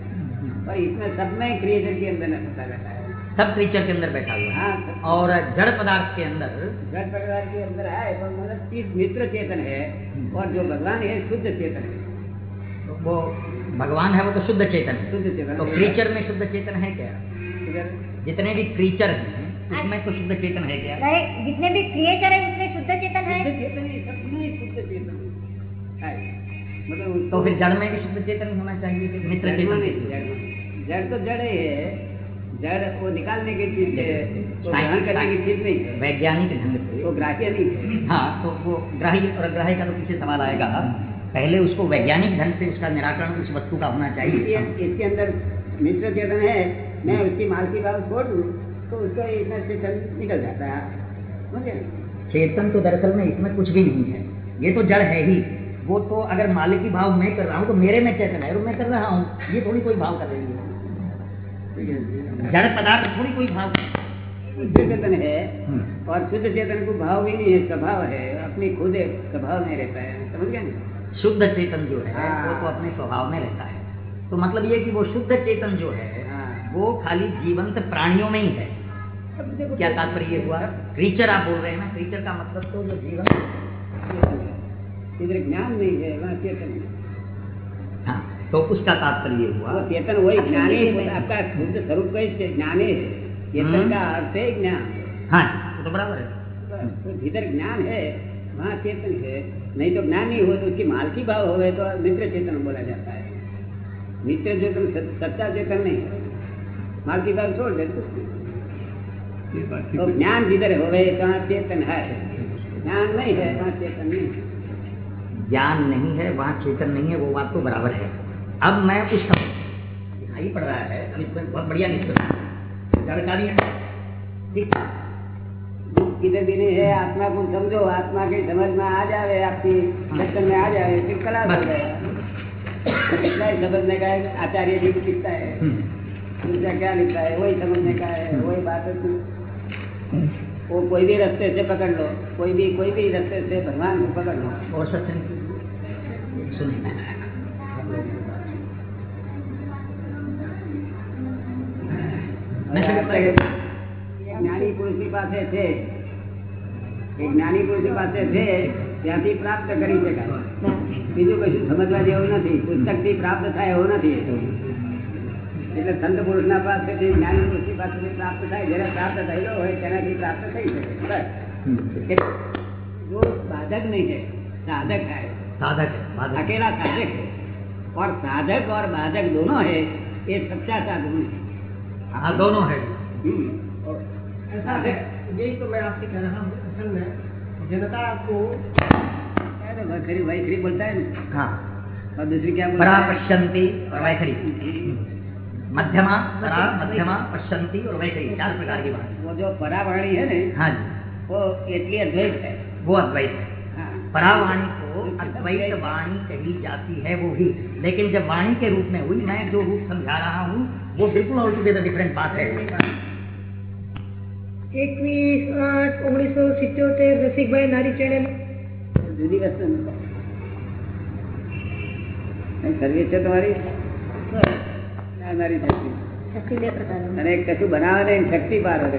और इसमें सब में क्रिएचर के अंदर न पता रहता है। सब क्रीचर के अंदर बैठा हुआ है। हाँ और जड़ पदार्थ के अंदर। जड़ पदार्थ के अंदर है तो मतलब चीज़ मित्र चेतन है और जो भगवान है शुद्ध चेतन है। वो भगवान है वो तो शुद्ध चेतन है। शुद्ध चेतन तो क्रीचर में शुद्ध चेतन है क्या? जितने भी क्रीचर हैं उसमें तो शुद्ध चेतन है क्या? नहीं जितने भी क्रिएचर है उसमें शुद्ध चेतन है। शुद्ध चेतन ही सब में शुद्ध चेतन है। मतलब तो फिर जड़ में भी शुद्ध चेतन होना चाहिए मित्र जड़ चेतन? जड़ जड़ तो जड़ ही है जड़ वो निकालने की चीज़ है वो ग्रहण करने की चीज़ नहीं है। वैज्ञानिक ढंग से। वो ग्राह्य नहीं है। हाँ तो वो ग्राही और अग्राही का तो पीछे सवाल आएगा। पहले उसको वैज्ञानिक ढंग से उसका निराकरण उस वस्तु का होना चाहिए। इसके इसके अंदर मित्र चेतन है मैं उसकी मालकी भाव छोड़ दूँ तो उसको इसमें चेतन निकल जाता है। समझे? चेतन तो दरअसल में इसमें कुछ भी नहीं है। ये तो जड़ है ही। वो तो अगर मालिकी भाव मैं कर रहा हूँ तो मेरे में चेतन है और मैं कर रहा हूँ। ये थोड़ी कोई भाव कर रही है। जड़ पदार्थ थोड़ी कोई भाव चेतन है और शुद्ध चेतन को भाव भी नहीं है स्वभाव है अपनी खुद स्वभाव में रहता है समझ गए ना? शुद्ध चेतन जो है हाँ। वो तो अपने स्वभाव में रहता है। तो मतलब ये कि वो शुद्ध चेतन जो है हाँ। वो खाली जीवंत प्राणियों में ही है। क्या तात्पर्य ये हुआ? क्रीचर आप बोल रहे हैं ना क्रीचर का मतलब तो जो जीवन इधर ज्ञान नहीं है वहाँ चेतन हाँ। तो उसका तात्पर्य हुआ। वो चेतन वही ज्ञानी है, आपका शुद्ध स्वरूप का ज्ञानी है। चेतन हम्म। का अर्थ है ज्ञान। हाँ वो तो बराबर है। तो जिधर ज्ञान है वहाँ चेतन है। नहीं तो ज्ञान नहीं हो तो उसकी मालकी भाव हो गए तो मित्र चेतन बोला जाता है। मित्र चेतन सच्चा चेतन नहीं है। मालकी भाव छोड़ दे तो तो ज्ञान जिधर हो तो वहाँ चेतन है। ज्ञान नहीं है वहाँ चेतन नहीं है। ज्ञान नहीं है वहाँ चेतन नहीं है वो बात तो बराबर है। अब मैं उस समय दिखाई पड़ रहा है इसमें बहुत बढ़िया निष्कर्ष जानकारी है? ठीक किधर भी नहीं है आत्मा को समझो आत्मा की समझ में आ जावे आपकी दर्शन में आ जावे फिर कला हो गया इतना ही समझने का है आचार्य जी लिखता है। हम्म। दूसरा क्या लिखता है वही समझने का है वही बात है तू वो कोई भी रास्ते से पकड़ लो कोई भी कोई भी रास्ते से भगवान को पकड़ लो। और सत्संग? सुनिए। હવે આ તકે એક જ્ઞાની પુરુષની પાસે છે એક જ્ઞાની પુરુષની પાસે છે ત્યાંથી પ્રાપ્ત કરી શકાય બીજું કશું સમજવા જેવું નથી પુસ્તકથી પ્રાપ્ત થાય એવું નથી એટલે સંત પુરુષના પાસેથી જ્ઞાની પુરુષની પાસેથી પ્રાપ્ત થાય જેને પ્રાપ્ત થયેલો હોય તેનાથી પ્રાપ્ત થઈ શકે બસ એટલે वो बाधक नहीं है साधक है साधक है बाधक अकेला साधक है और साधक और बाधक दोनों है ये सच्चा साधन है हाँ दोनों है हम्म। ऐसा है यही तो मैं आपसे कह रहा हूँ असल में जनता को बोलता है ना? हाँ। और दूसरी क्या परा बोलता है? पश्यंती और मध्यमा परा मध्यमा पश्यंती और वैखरी चार प्रकार की बात। वो जो परावाणी है ना हाँ जी। वो इतनी अद्वैत है। वो अद्वैत है। हाँ। परावाणी को अद्वैत वाणी कही जाती है वो भी। लेकिन जब वाणी के रूप में हुई मैं जो रूप समझा रहा हूँ वो बिल्कुल ऑल टुगेदर डिफरेंट बात है। એકવીસ આઠ ઓગણીસો સિત્યોતેર રસિકભાઈ નારી ચેનલ. જુદી વસ્તુ સર્વિસ છે તમારી? નારી શક્તિ અને કશું બનાવે નહીં શક્તિ વગર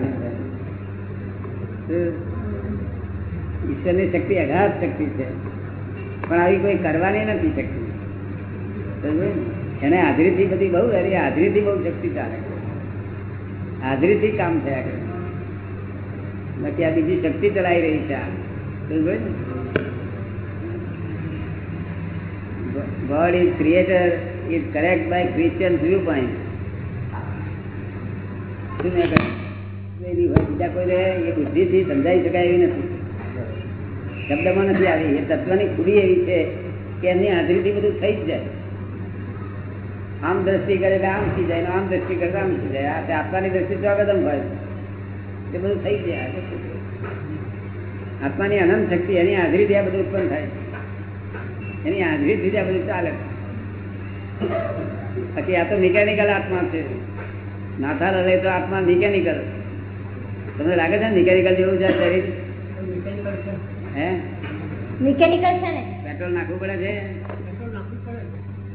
ઈશ્વરની શક્તિ અગાધ શક્તિ છે. પણ આવી કોઈ કરવાની નથી શક્તિ. એને હાજરીથી બધી બહુ હાજરીથી બહુ શક્તિ ચાલે હાજરીથી કામ થયા કરે. બાકી આ બીજી શક્તિ ચલાવી રહી છે. God is creator is correct by Christian view point શું મેં કહ્યું? હોય, બીજા કોઈને એ બુદ્ધિથી સમજાવી શકાય એવી નથી. શબ્દમાં નથી આવી, એ તત્વની ખૂબી એવી છે કે એમની હાજરીથી બધું થઈ જ જાય. આમ દ્રષ્ટિ કરે આમ થઈ જાય આમ દ્રષ્ટિ કરે તો આમ થઈ જાય. આ આપવાની દ્રષ્ટિ આગળ હોય. તે બધું થઈ જાય આત્માની અનંત શક્તિ એની હાજરીથી આ બધું ઉત્પન્ન થાય એની હાજરી થી આ બધું ચાલે બાકી આ તો મિકેનિકલ આત્મા છે. નાથા લડે તો આત્મા મિકેનિકલ તમને લાગે છે ને મિકેનિકલ જેવું છે શરીર? હે? મિકેનિકલ છે ને? પેટ્રોલ નાખવું પડે છે?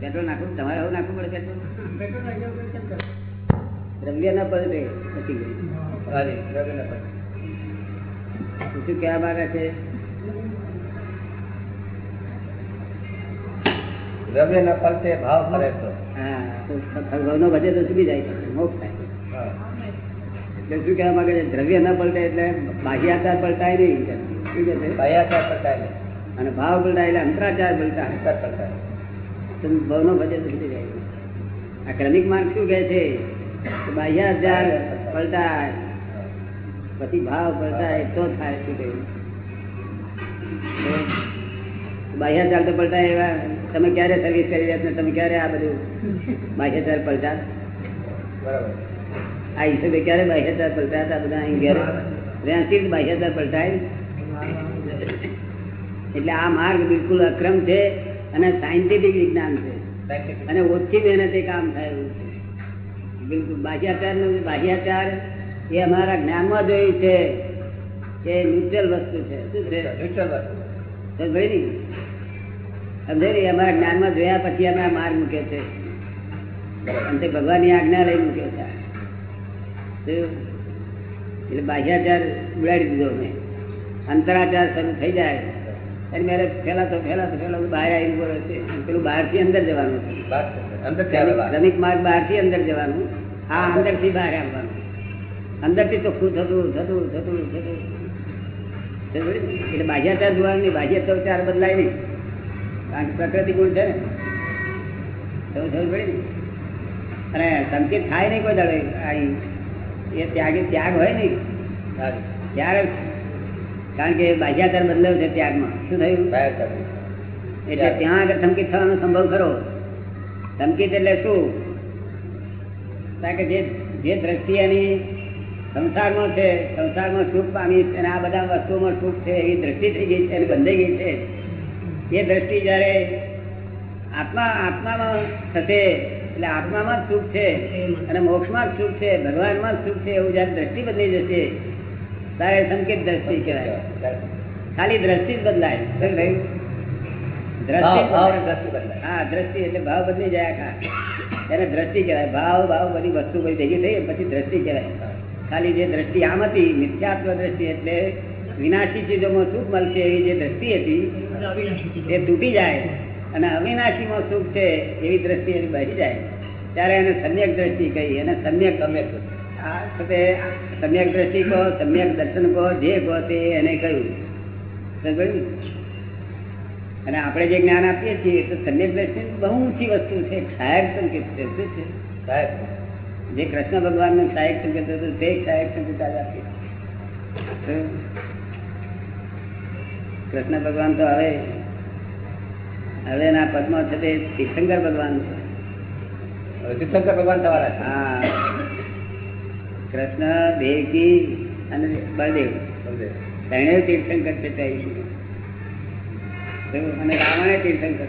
પેટ્રોલ નાખવું તમારે આવું નાખવું પડે પેટ્રોલ દ્રવ્ય ના પડે શું કહેવા માંગે છે? દ્રવ્ય ન પલટે ભાવ ફરે તો. ભગવાનનો ભજે તો ચૂકી જાય મોક્ષ થાય. એટલે શું કહેવા માંગે છે? દ્રવ્ય ન પલટે એટલે બાહ્યાચાર પલટાય નહીં શું કહે છે? ભયાચાર પલટાય નહીં. અને ભાવ પલટાય એટલે અંતરાચાર પલટાય. અંતર પલટાય. તો ભાવનો તો જાય. આ ક્રમિક માર્ગ શું કહે છે? બાહ્યાચાર પલટાય. પછી ભાવ પલટાય તો થાય શું કહ્યું બાહ્ય ચાલ તો પલટાય એવા, તમે ક્યારે સર્વિસ કરી રહ્યા તમે ક્યારે આ બધું બાહ્યાચાર પલટા બરાબર આ હિસાબે ક્યારે બાહ્યાચાર પલટાયા હતા બધા અહીં ઘેર? ત્યાંથી જ બાહ્યાચાર પલટાય એટલે આ માર્ગ બિલકુલ અક્રમ છે અને સાયન્ટિફિક વિજ્ઞાન છે. અને ઓછી મહેનતે કામ થાય એવું છે. બિલકુલ બાહ્યાચાર બાહ્યાચાર એ અમારા જ્ઞાનમાં જોયું છે કે ન્યુટ્રલ વસ્તુ છે. શું છે? ન્યુટ્રલ વસ્તુ. ભાઈ સમજે ને? અમારા જ્ઞાનમાં જોયા પછી અમે આ માર્ગ મૂકે છે. અને તે ભગવાનની આજ્ઞા લઈ મૂક્યો છે. એટલે બાહ્યાચાર ઉડાડી દીધો મેં અંતરાચાર શરૂ થઈ જાય. અને મેરે ફેલાતો ફેલાતો ફેલાતો બહાર આવી બોલે છે. પેલું બહારથી અંદર જવાનું છે. અંદરથી. ક્રમિક માર્ગ બહારથી અંદર જવાનું. આ અંદરથી બહાર આવવાનું. અંદરથી ચોખ્ખું થતું થતું થતું. થતું એટલે બાહ્યાચાર જોવાનું નહીં બાહ્યાચાર બદલાય નહીં કારણ કે પ્રકૃતિ ગુણ છે ને. થવું થવું પડે ને. અને સંકેત થાય નહીં કોઈ દાડે. આવી એ ત્યાગે ત્યાગ હોય નહીં. ત્યારે કારણ કે બાહ્યાચાર બદલાયો છે ત્યાગમાં. શું થયું? એટલે ત્યાં આગળ સંકેત થવાનો સંભવ ખરો. સંકેત એટલે શું? કારણ કે જે જે દ્રષ્ટિ એની સંસારમાં છે સંસારમાં સુખ પામી અને આ બધા વસ્તુઓમાં સુખ છે એ દ્રષ્ટિ થઈ ગઈ છે અને બંધાઈ ગઈ છે. એ દ્રષ્ટિ જ્યારે આત્મા આત્મામાં થશે એટલે આત્મામાં જ સુખ છે અને મોક્ષમાં જ સુખ છે ભગવાનમાં જ સુખ છે એવું જ્યારે દ્રષ્ટિ બદલી જશે ત્યારે સંકેત દ્રષ્ટિ કહેવાય. ખાલી દ્રષ્ટિ જ બદલાય. દ્રષ્ટિ. હા દ્રષ્ટિ એટલે ભાવ બદલી જાય આખા. એને દ્રષ્ટિ કહેવાય. ભાવ ભાવ બધી વસ્તુ બધી ભેગી થઈ પછી દ્રષ્ટિ કહેવાય. ખાલી જે દ્રષ્ટિ આમ હતી મિથ્યાત્વ દ્રષ્ટિ એટલે વિનાશી ચીજોમાં સુખ મળશે એવી જે દ્રષ્ટિ હતી, એ તૂટી જાય અને અવિનાશીમાં સુખ છે એવી દ્રષ્ટિ એની બહી જાય. ત્યારે એને સમ્યક દ્રષ્ટિ કહી અને સમ્યક સમ્યક આ સમ્યક દ્રષ્ટિ કહો, સમ્યક દર્શન કહો, જે કહો તે એને કહ્યું. અને આપણે જે જ્ઞાન આપીએ છીએ, તો સમ્યક દ્રષ્ટિ બહુ ઊંચી વસ્તુ છે. સાહેબ સંકેત છે. સાહેબ જે કૃષ્ણ ભગવાન ને સહાયક સંકેત હતું તે સહાયક સંકેત આજે આપીએ કૃષ્ણ ભગવાન તો હવે હવે એના પદમાં છે તે તીર્થંકર ભગવાન છે. તીર્થંકર ભગવાન તમારા હા. કૃષ્ણ દેવકી અને બળદેવ. ત્રણેય તીર્થંકર છે તે અને રાવણે તીર્થંકર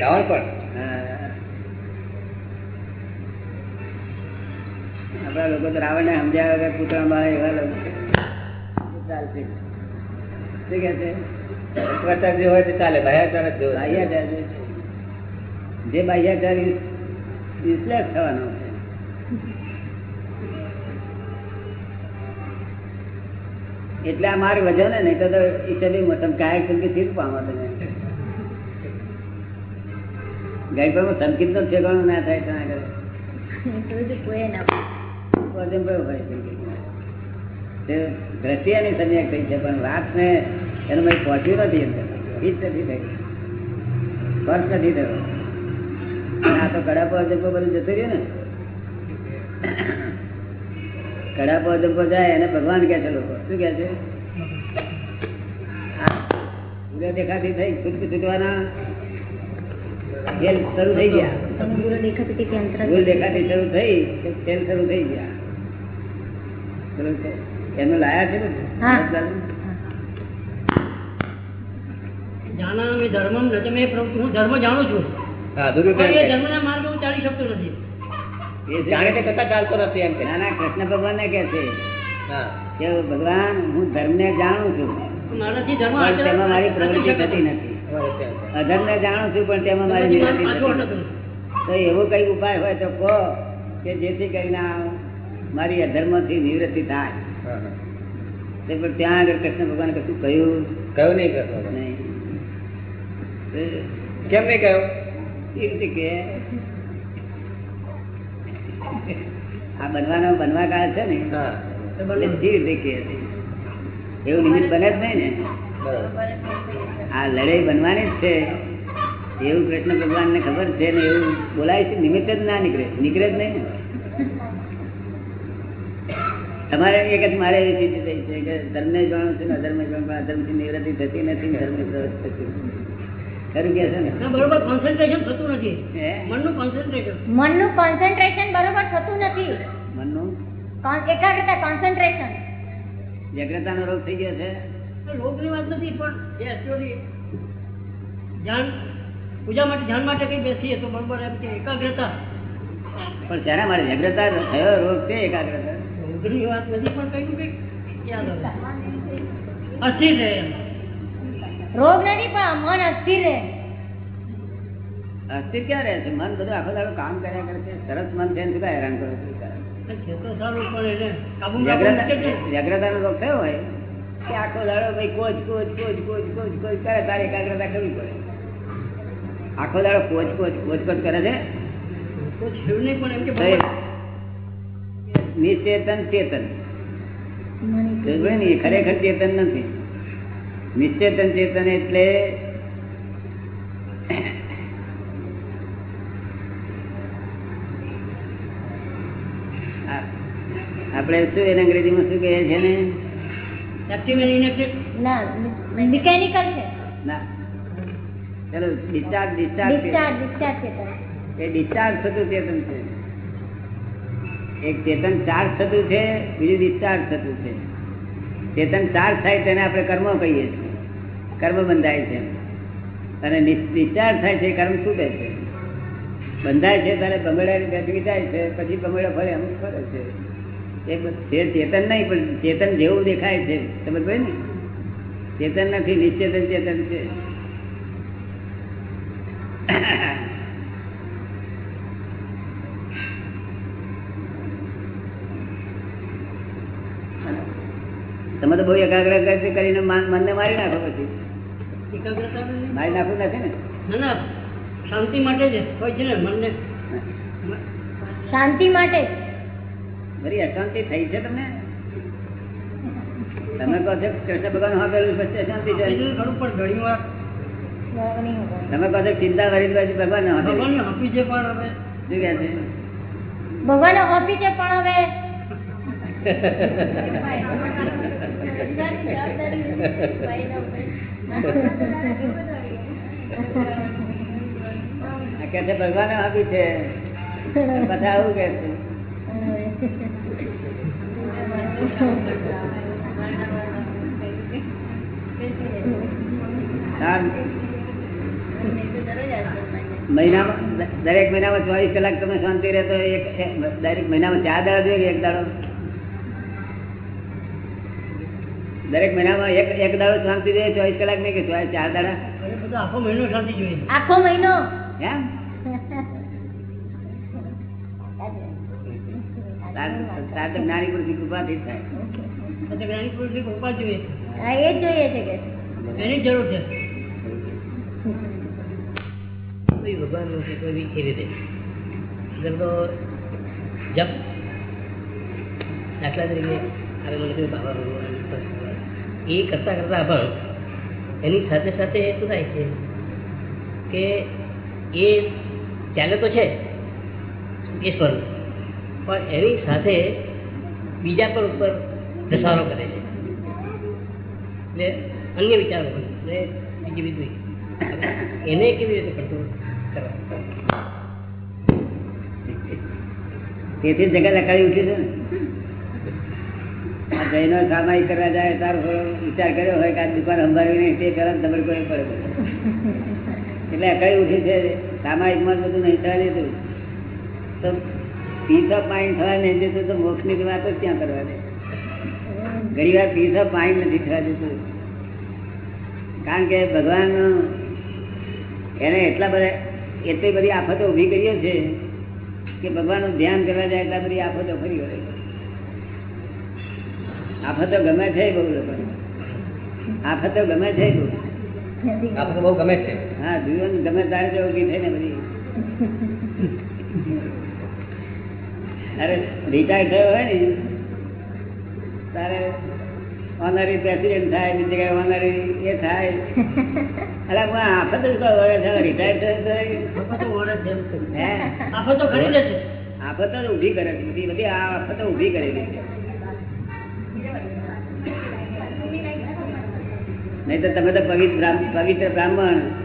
રાવણ પણ હા. આપણા લોકો તો રાવણને સમજ્યા વગર પૂતળામાં એવા લોકો. ચાલશે શું કે છે? ભ્રષ્ટાચાર જે હોય તો ચાલે બાહ્યાચાર જ જેવો. બાહ્યાચાર જે બાહ્યાચાર યુઝલેસ થવાનો છે. એટલે આ માર્ગ વધ્યો ને નહીં તો તો ઈશ્વરની મોટમ કાયક સંકેતથી પામો તમે. ગાયપરમાં સંકેત નો ઠેકાણું ના થાય ત્યાં આગળ પર તે દ્રષ્ટિ એની થઈ છે પણ વાત ને એનું મેં પહોંચ્યું નથી અંદર હિત નથી થઈ. સ્પર્શ નથી થયો. આ તો કડાપો અજંપો બધું જતું રહ્યું ને. કડાપો અજંપો જાય એને ભગવાન કે છે લોકો. શું કે છે? સૂર્ય દેખાતી થઈ છૂટક છૂટવાના. ખેલ શરૂ થઈ ગયા. દેખાતી શરૂ થઈ ખેલ શરૂ થઈ ગયા. એમનું લાયા છે ને હા. જાનામિ ધર્મમ ન તે મે પ્રવૃત્તિ હું ધર્મ જાણું છું. હા પણ એ દુરુપયોગ ધર્મના માર્ગે હું ચાલી શકતો નથી. જાણે તે ચાલતો નથી એમ કે. ના ના કૃષ્ણ ભગવાન કે છે કે ભગવાન હું ધર્મને જાણું છું. મારાથી પણ તેમાં મારી પ્રવૃત્તિ. થતી નથી. અધર્મ ને જાણું છું પણ તેમાં મારી. તો એવો કઈ ઉપાય હોય તો કહો કે જેથી કરીને આ અધર્મથી નિવૃત્તિ થાય. પણ ત્યાં આગળ કૃષ્ણ ભગવાન કશું કહ્યું કયું નહીં કરતો નહીં. કેમ નહીં કહ્યું? એ રીતે કે આ બનવાનો બનવા કાળ છે ને એટલે સી રીતે કે એવું નિમિત્ત બને જ નહીં ને. આ લડાઈ બનવાની જ છે. એવું કૃષ્ણ ભગવાનને ખબર છે ને એવું બોલાય છે નિમિત્ત જ ના નીકળે. નીકળે જ નહીં ને. તમારે એક જ મારે એ સ્થિતિ થઈ છે કે ધર્મને જાણું છું ને અધર્મ જાણું પણ અધર્મથી નિવૃત્તિ થતી નથી ને ધર્મની પ્રવૃત્તિ થતી નથી. ખરું કે છે ને? બરોબર કોન્સન્ટ્રેશન થતું નથી. મનનું કોન્સન્ટ્રેશન મનનું કોન્સન્ટ્રેશન બરોબર થતું નથી. મનનું? એકાગ્રતા કોન્સન્ટ્રેશન વ્યગ્રતાનો રોગ થઈ ગયો છે? રોગની વાત નથી પણ એ ધ્યાન પૂજા માટે ધ્યાન માટે કઈ બેસીએ તો બરોબર એમ કે એકાગ્રતા. પણ શેના માટે વ્યગ્રતા થયો રોગ છે એકાગ્રતા? રોગની વાત નથી પણ કઈ કઈ યાદ આવે. અસ્થિર રહે રોગ નથી પણ મન અસ્થિર રહે. અસ્થિર ક્યાં રહે છે? મન બધું આખો દાડો કામ કર્યા કરે છે સરસ મન છે શું હેરાન કરો છો વ્યગ્રતાનો રોગ થયો હોય કે આખો દાડો ભાઈ કોચ કોચ કોચ કોચ કોચ કોચ કરે તારે એકાગ્રતા કરવી પડે. આખો દાડો કોચ કોચ કોચ કોચ કરે છે. કોચ છે નહીં પણ એમ કે નિશ્ચેતન ચેતન? ખરેખર ચેતન નથી. નિશ્ચેતન ચેતન એટલે આપણે શું એને અંગ્રેજીમાં શું કહે છે ને? મિકેનિકલ છે. ના. ચલો discharge discharge discharge discharge Chetan. એ ડિસ્ચાર્જ થતું ચેતન છે. એક ચેતન ચાર્જ થતું છે, બીજું ડિસ્ચાર્જ થતું છે. ચેતન ચાર્જ થાય તેને આપણે કર્મ કહીએ છીએ. કર્મ બંધાય છે અને ડિસ્ચાર્જ થાય છે કર્મ છૂટે છે. બંધાય છે ત્યારે બંગડાની બેઠી જાય છે, પછી બંગડા ફરે, અમુક ફરે છે. એ ચેતન નહીં, પણ ચેતન જેવું દેખાય છે. સમજ ભાઈ ને? ચેતન નથી, નિશ્ચેતન ચેતન છે. તો બહુ એકાગ્ર કરીને મનને મારી નાખો પછી. એકાગ્રતા મારી નાખવું નથી ને? ના ના શાંતિ માટે જ હોય છે ને મનને. શાંતિ માટે બરી અશાંતિ થઈ છે તમને? તમે કહો છો કૃષ્ણ ભગવાન આપેલું પછી અશાંતિ છે. ખરું પણ ઘણી વાર. તમે કહો છો ચિંતા કરી પછી ભગવાન ભગવાન આપી છે પણ હવે. શું કહે છે? ભગવાન આપી છે પણ હવે. ભગવાને આપી છે. બધા આવું કે છે. મહિનામાં, દરેક મહિનામાં ચોવીસ કલાક તમે શાંતિ રહેતો એક- દરેક મહિનામાં ચાર દાડા જોઈએ એક દાડો? દરેક મહિનામાં એક એક દાડો શાંતિ જોઈએ ચોવીસ કલાક નહીં કે ચાર દાડા? આખો મહિનો શાંતિ જોઈએ. આખો મહિનો? એમ? જ્ઞાની પુરુષની ની જોઈએ. એ જ જોઈએ છે કે. એની જરૂર છે. ભગવાનનું કોઈ બી કેવી રીતે જપ. દાખલા તરીકે આપણે એ કરતાં કરતાં પણ એની સાથે સાથે શું થાય છે કે એ ચાલે તો છે એ પણ એની સાથે બીજા પર ઉપર ધસારો કરે છે. એટલે અન્ય વિચારો પણ એટલે બીજી બીજું એને કેવી રીતે કંટ્રોલ કરવા? તેથી જગત અકાળી ઉઠી છે ને? આ જૈનો સામાયિક કરવા જાય તારું વિચાર કર્યો હોય કે આ દુકાન સંભાળવી નહીં તે પહેલાં તમારે કોઈ પડે એટલે અકાળી ઉઠી છે. સામાયિકમાં બધું નહીં થવા દેતું તો. પીસ ઓફ માઇન્ડ થવા નહીં દેતું તો મોક્ષની વાત જ ક્યાં કરવાની? ઘણી વાર પીસ ઓફ માઇન્ડ નથી થવા દેતું. કારણ કે ભગવાન એને એટલા બધા, એટલી બધી આફતો ઊભી કરીએ છે કે ભગવાનનું ધ્યાન કરવા જાય એટલા બધી આફતો ફરી વળે આફતો ગમે છે બહુ લોકો આફતો ગમે છે બહુ બહુ ગમે છે. હા જીવન ગમે તારે તો ઊભી થઈને બધી. અરે રિટાયર થયો હોય ને તારે ઓનરી પ્રેસિડેન્ટ થાય બીજી જગ્યાએ ઓનરી એ થાય. અરે હું આફત જ કહું હવે છે રિટાયર થયો આફતો આફતો ઘણી જશે. આફતો જ ઊભી કરે છે બધી બધી આ આફતો ઊભી કરેલી છે. નહીં તો તમે તો પવિત્ર બ્રાહ્મ- પવિત્ર બ્રાહ્મણ.